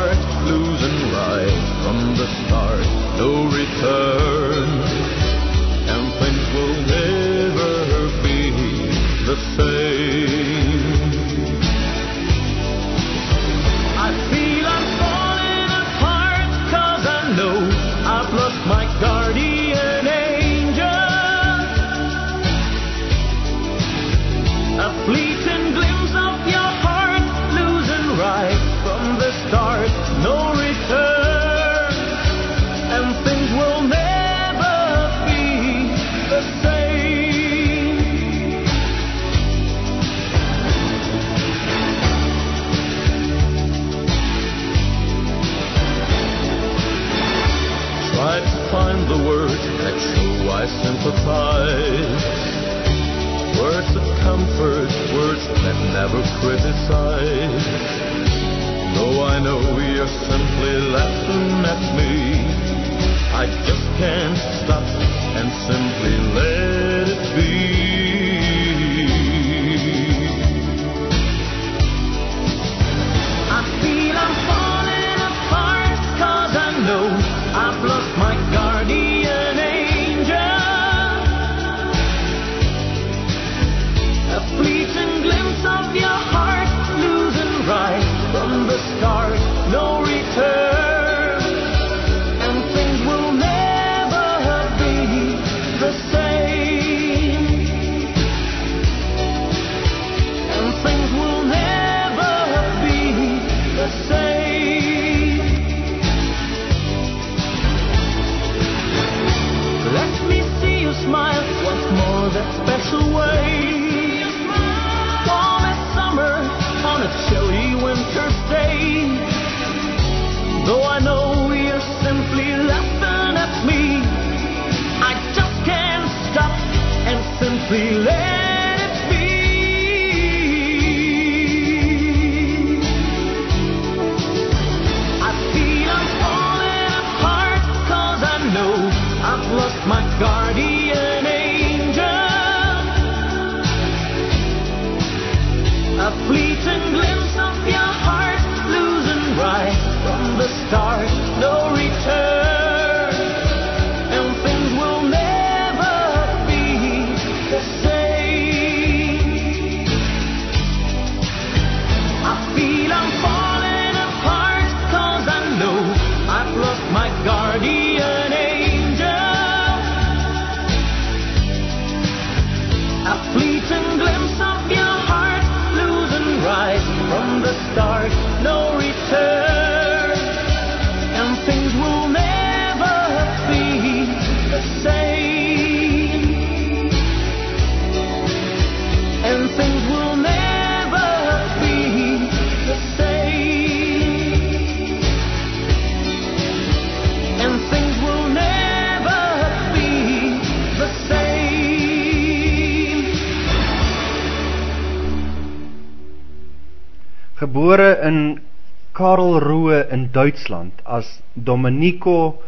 Karlsruhe in Duitsland as Domenico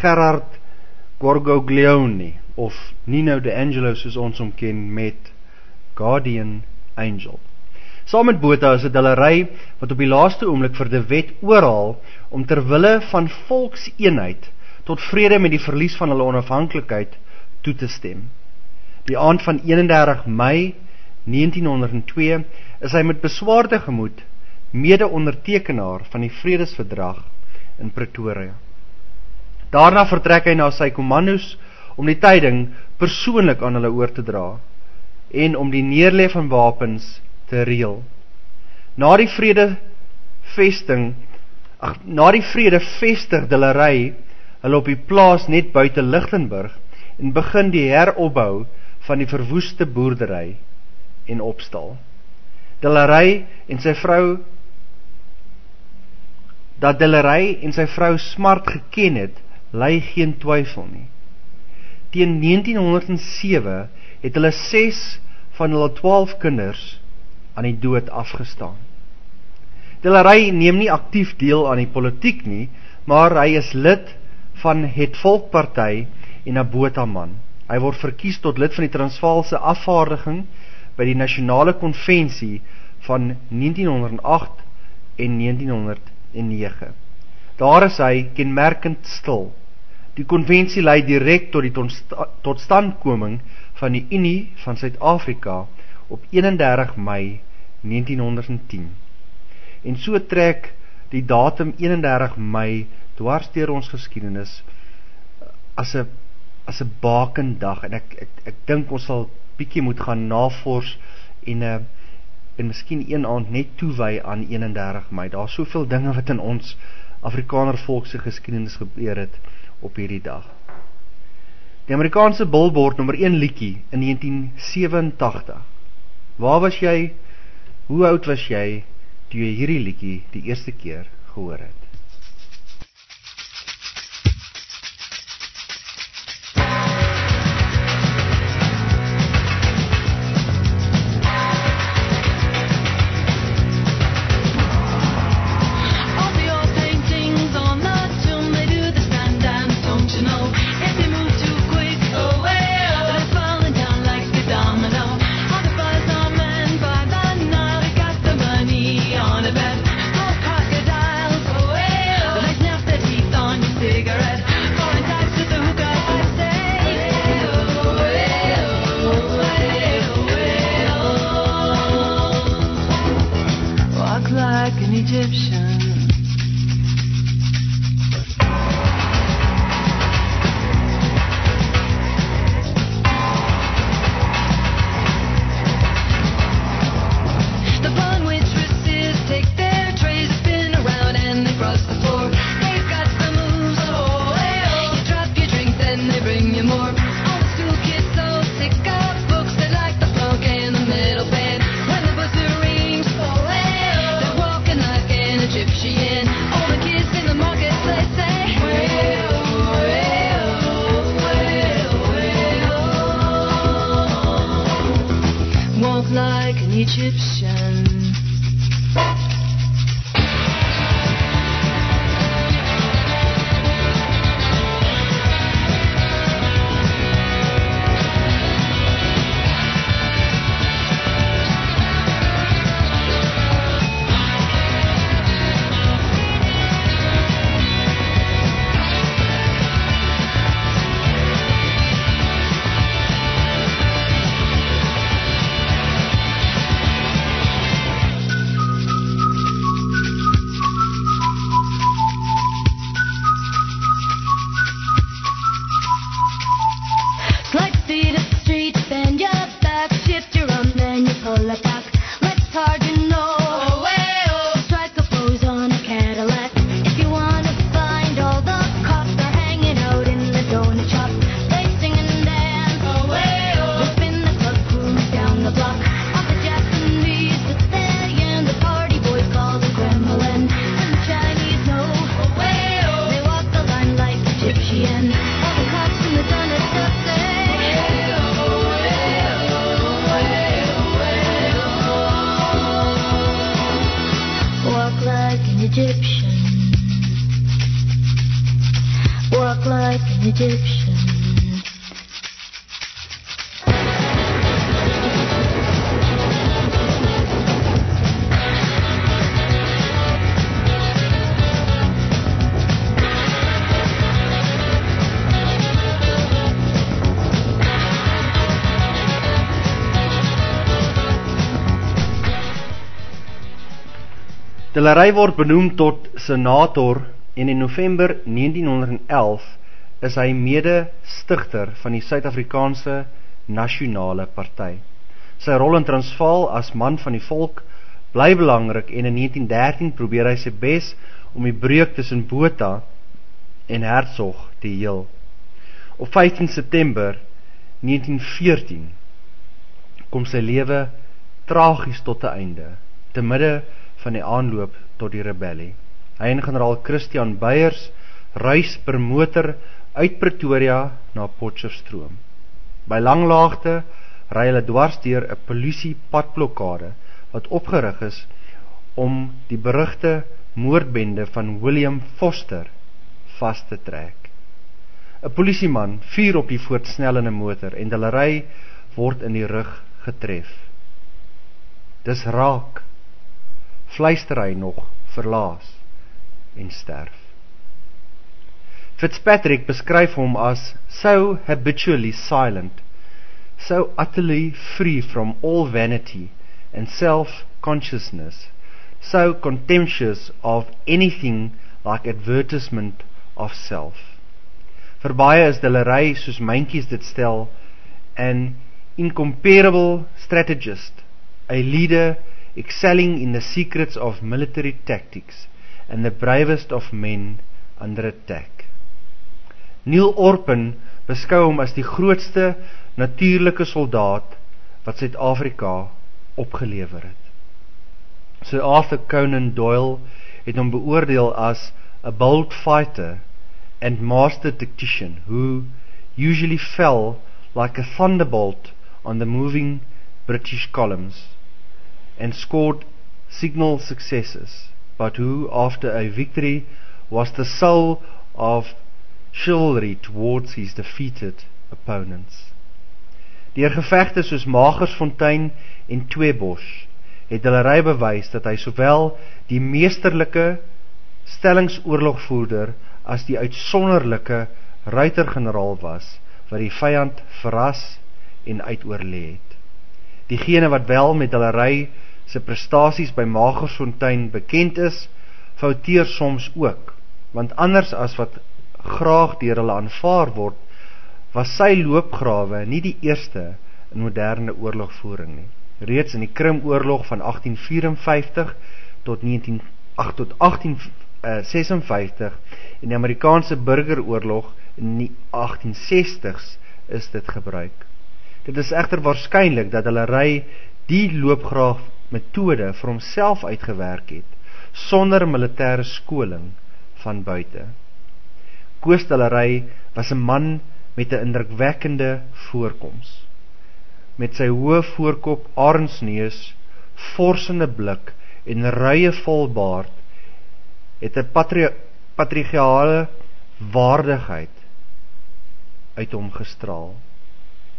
Gerard Gorgoglione of Nino De Angelo soos ons hom ken met Guardian Angel. Saam met Botha is dit hulle ry wat op die laaste oomblik vir De Wet oorhaal om ter wille van volkseenheid tot vrede met die verlies van hulle onafhanklikheid toe te stem. Die aand van 31 Mei 1902 is hy met beswaarde gemoed mede-ondertekenaar van die vredesverdrag in Pretoria. Daarna vertrek hy na sy kommandos om die tyding persoonlik aan hulle oor te dra en om die neerlê van wapens te reël. Na die vrede vesting ag na die vrede vestig Dillery hulle op die plaas net buite Lichtenburg en begin die heropbou van die verwoeste boerdery en opstal. Dillery en sy vrou dat Dillery en sy vrou smart geken het, lei geen twyfel nie. Teen 1907 het hulle 6 van hulle 12 kinders aan die dood afgestaan. Dillery neem nie aktief deel aan die politiek nie, maar hy is lid van het Volkparty en 'n botaman. Hy word verkies tot lid van die Transvaalse afvaardiging by die nasionale konvensie van 1908 en 1909. Daar is hy kenmerkend stil. Die konvensie lei direk tot die totstandkoming van die Unie van Suid-Afrika op 31 Mei 1910. En so trek die datum 31 Mei dwars deur ons geskiedenis as 'n as 'n bakendag en ek ek ek dink ons sal bietjie moet gaan navors en uh, en miskien een aand net toewy aan 31 Mei. Daar's soveel dinge wat in ons Afrikaner volk se geskiedenis gebeur het op hierdie dag. Die Amerikaanse Billboard nommer 1 liedjie in 1987. Waar was jy? Hoe oud was jy toe jy hierdie liedjie die eerste keer gehoor het? Delery word benoem tot senator en in November 1911 is hy mede-stigter van die Suid-Afrikaanse Nasionale Party. Sy rol in Transvaal as man van die volk bly belangrik en in 1913 probeer hy sy bes om die breuk tussen Botha en Hertzog te heel. Op 15 September 1914 kom sy lewe tragies tot 'n einde te midde van die aanloop tot die rebellie. Hy en generaal Christian Beyers reis per motor uit Pretoria na Potchefstroom. By Langlaagte ry hulle dwars deur 'n polisie padblokkade wat opgerig is om die berugte moordbende van William Foster vas te trek. 'n Polisieman vuur op die voortsnellende motor en hulle ry word in die rug getref. Dis raak fluister hy nog verlaas en sterf. Fitzpatrick beskryf hom as so habitually silent, so utterly free from all vanity and self-consciousness, so contemptuous of anything like advertisement of self. Vir baie is dillery soos myntjies dit stel, an incomparable strategist, a leader excelling in the secrets of military tactics and the bravest of men under attack. Neil Orpen beskou hom as die grootste natuurlike soldaat wat Suid-Afrika opgelewer het. Sir Arthur Conan Doyle het hom beoordeel as a bold fighter and master tactician who usually fell like a thunderbolt on the moving British columns and scored signal successes, but who, after a victory, was the soul of chivalry towards his defeated opponents. Deur gevegte soos Magersfontein en Tweebosch het hulle ry bewys dat hy sowel die meesterlike stellingsoorlogvoerder as die uitsonderlike ruitergeneraal was wat die vyand verras en uitoorlê het. Diegene wat wel met hulle ry se prestasies by Magersfontein bekend is, fouteer soms ook, want anders as wat graag deur hulle aanvaar word, was sy loopgrawe nie die eerste in moderne oorlogvoering nie. Reeds in die Krimoorlog van 1854 tot 19 8 tot 1856 en die Amerikaanse Burgeroorlog in die 1860s is dit gebruik. Dit is egter waarskynlik dat hulle ry die loopgraaf metode vir homself uitgewerk het sonder militêre skoling van buite. Koostelery was 'n man met 'n indrukwekkende voorkoms. Met sy hoë voorkop, arensneus, forsende blik en rye volbaard het 'n patri patriargale waardigheid uit hom gestraal.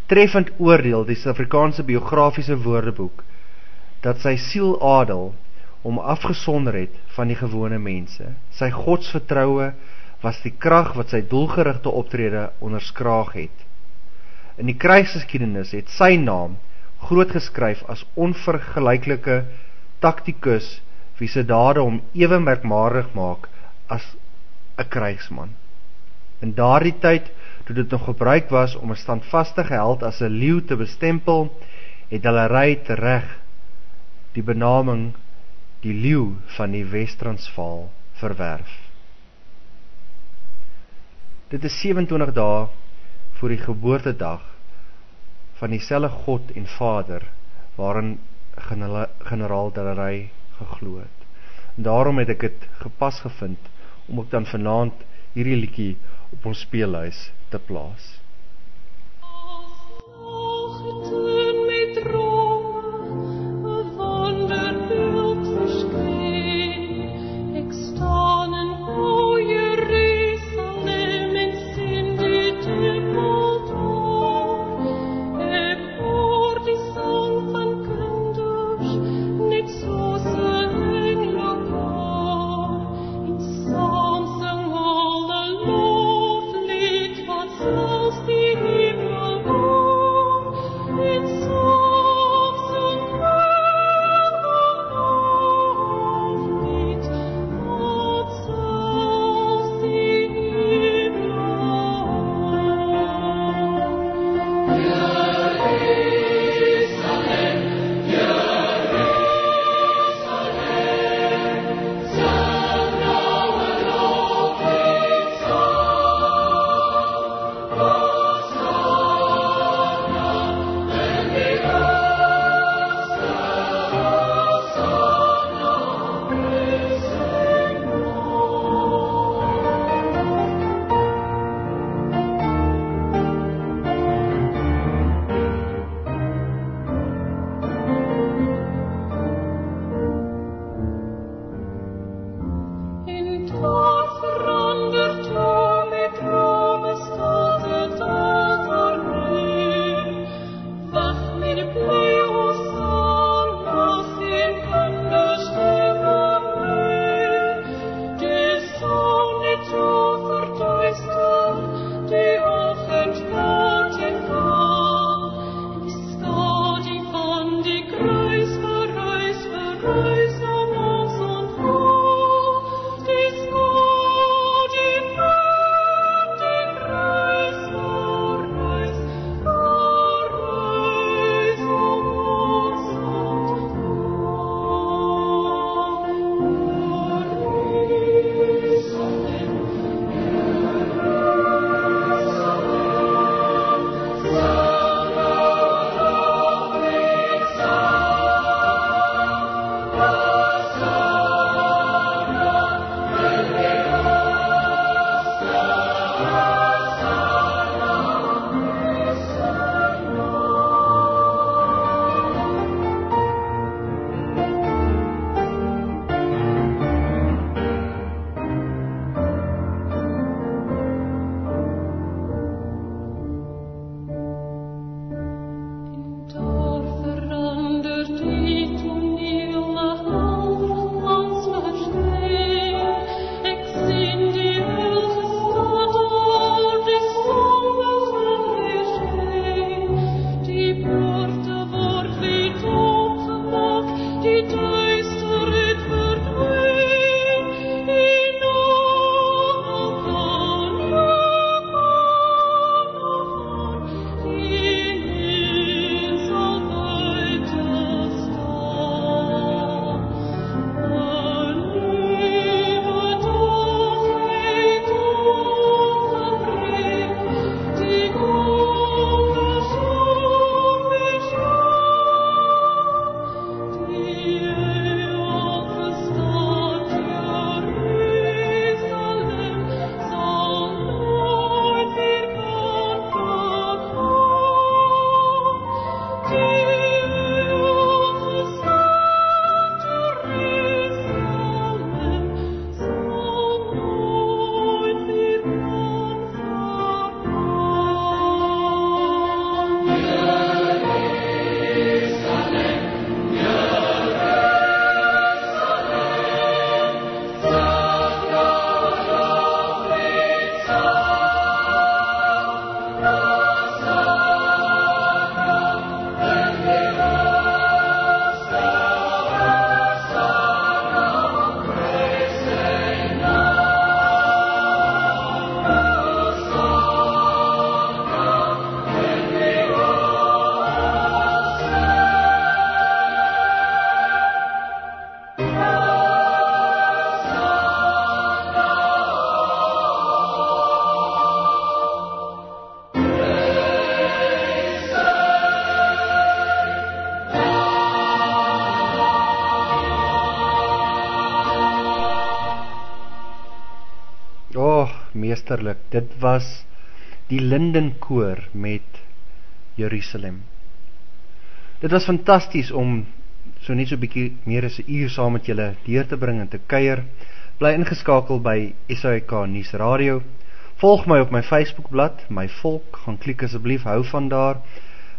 Treffend oordeel die Suid-Afrikaanse biografiese woordeboek dat sy siel adel om afgesonder het van die gewone mense. Sy godsvertroue was die krag wat sy doelgerigte optrede onderskraag het. In die krygsgeskiedenis het sy naam groot geskryf as onvergelyklike taktikus wie se dade hom ewe merkwaardig maak as 'n krygsman. In daardie tyd toe dit nog gebruik was om 'n standvaste held as 'n leeu te bestempel, het hulle ry tereg die benaming die leeu van die Wes-Transvaal verwerf. Dit is 27 dae voor die geboortedag van dieselfde God en Vader waarin generaal Delery geglo het. En daarom het ek dit gepas gevind om ook dan vanaand hierdie liedjie op ons speellys te plaas. Meesterlik. Dit was die Lindenkoor met Jerusalem. Dit was fantasties om so net so 'n bietjie meer as 'n uur saam met julle deur te bring en te kuier. Bly ingeskakel by SAK nuus radio. Volg my op my Facebookblad, my volk, gaan klik asseblief, hou van daar.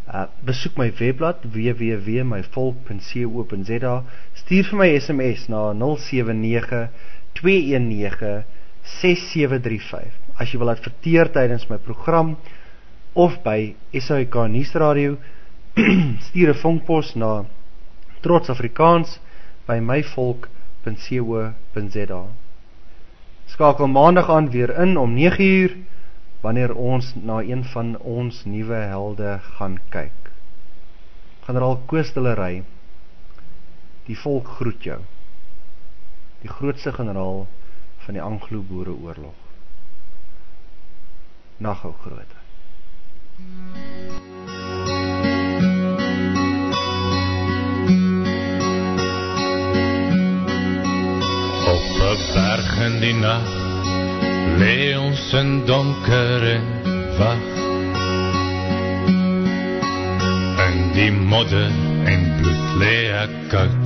Uh, besoek my webblad www.myvolk.co.za. Stuur vir my SMS na 079 219 6735. As jy wil adverteer tydens my program of by SAK nuusradio, [clears throat] stuur 'n vonkpos na Trots Afrikaans by myvolk.co.za. Skakel maandag aan weer in om 9uur wanneer ons na een van ons nuwe helde gaan kyk. Generaal Koostillery, die volk groet jou. Die grootste generaal van die Anglo-Boereoorlog. Naghou groot. Op 'n berg in die nag lê ons in donker en wag. In die modder en bloed lê ek koud,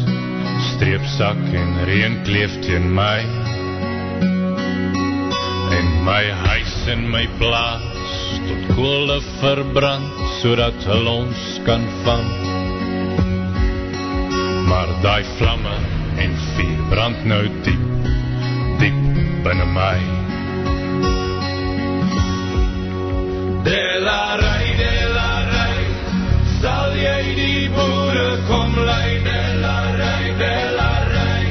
streepsak en reën kleef teen my. En my huis en my plaas tot kolle verbrand sodat hulle ons kan vang. Maar daai vlamme en vuur brand nou diep, diep binne my. Delarai, delarai, sal jy die boere kom lei, delarai, delarai.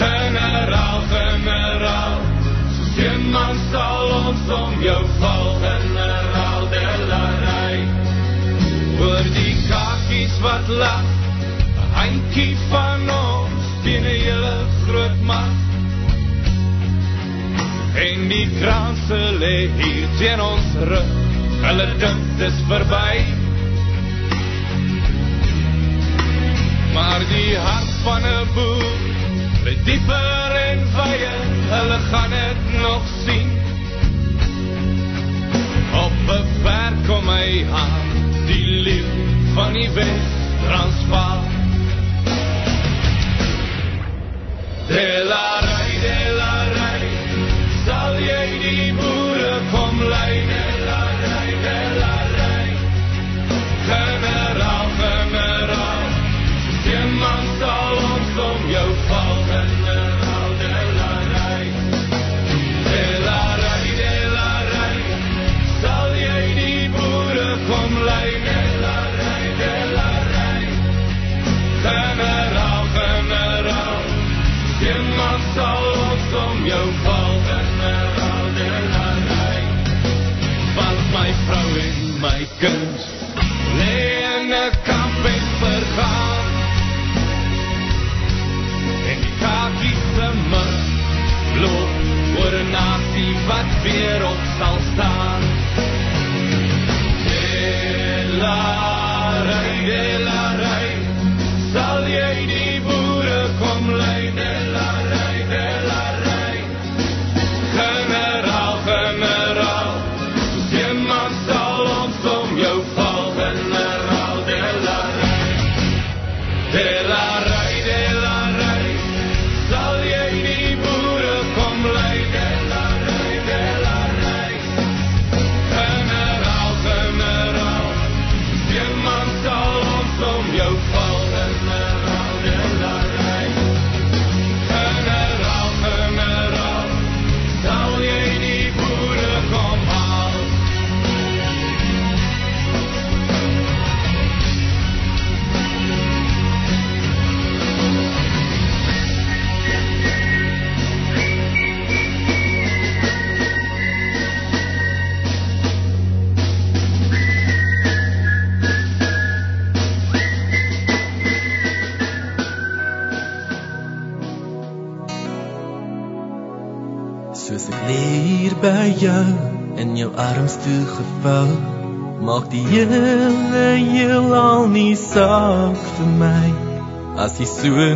Generaal, generaal, een man sal ons om jou val, generaal, delarai. Oor die kakies wat lag, 'n handjie van ons teen 'n hele groot mag. En die kranse lê hier teen ons rug, hulle dink dis verby. Maar die hart van 'n boer lê dieper en wyer, hulle gaan dit hy aan, die leeu van die Wes-Transvaal. Delarai, delarai, wat weer op sal staan. Delarai, by jou in jou arms toe gevou maak die hele heelal nie saak vir my. As jy so